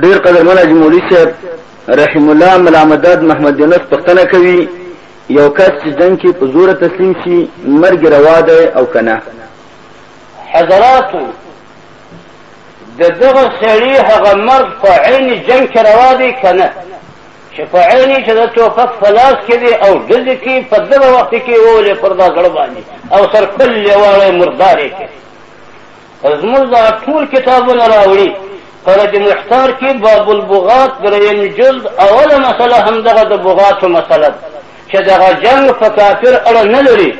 ډیر قدرمن اجي مولوي صاحب رحم الله ملامداد محمد یونس پښتنه کوي یو کس چې جنگ کې په زور تسلیم شي مرګ روا ده او کنه حضرات د دغه سړي هغه مرګ په عین جنگ کې روا دی کنه چې په عین چې د توفق فلاس کې دی او دل کې په دغه وخت کې ولې پر دا غړ باندې او سر کله واړې مردارې کې زموږ دا ټول کتابونه راوړي په رد محتار کې باب البغات دریم جلد اوله مسله همدغه د بغاتو مسله ده چې دغه جنګ په کافر اړه نه لري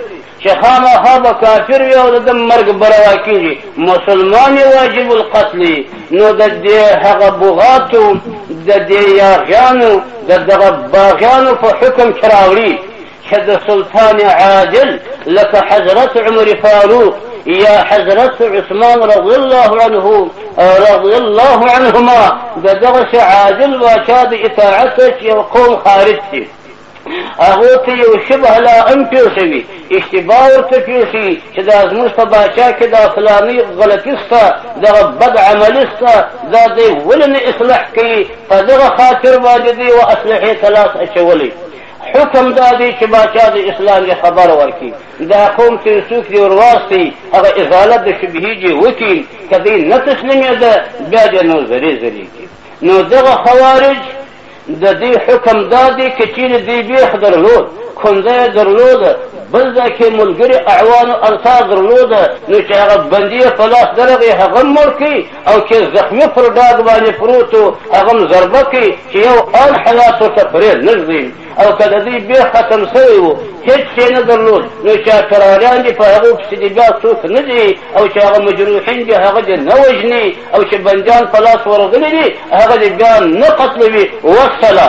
چې خامخا به کافر وي او د ده مرګ به روا کېږي مسلمان یې واجب القتل نو د دې هغه بغاتو د دې یاغیانو د دغه باغیانو په حکم کې راوړي چې د سلطان عادل لکه حضرت عمر فاروق یا حضرت عثمان رضی الله عنه رضی الله عنهما د دغسې عادل واچا د اطاعت چې یو قوم خارج شي هغه ته یو شبه لا ان پیښوي اشتباه ورته پیښي چې دا زموږ په باچا کې دا فلاني غلطي سته دغه بد عملي سته دا دی ولې نه اصلاح کوي په دغه خاطر باندې دی و اصلحې ته لاس اچولی حکم دا دی چې باچا د اسلام یې خبر ورکړي دا قوم چې څوک دې ورواستي هغه ازاله د شبهې جې وکړي که دی نه تسلیمېده بیا دې نو زرې زرې کړي نو دغه خوارج د دې حکم دا دی که چیرې دې بیخ درلود خونځه یې درلوده بل ځای کې ملګري اعوانو انصار درلوده نو چې هغه بندي یې په لاس درغی هغه مړ کړي او چې زخمی پر ډاګ باندې پروت و هغه هم ضربه کوي چې یو آن حیات ورته پرې نه ږدي او که د دوی بیا ختم سوی و هېڅ شی نه درلود نو چې اتراریان دي په هغو پسې دي بیا څوک نه دي او چې هغه مجروحین دي هغه دې نه وژني او چې بندیان په لاس ورغلي دي هغه دې بیا نه قتلوي وسله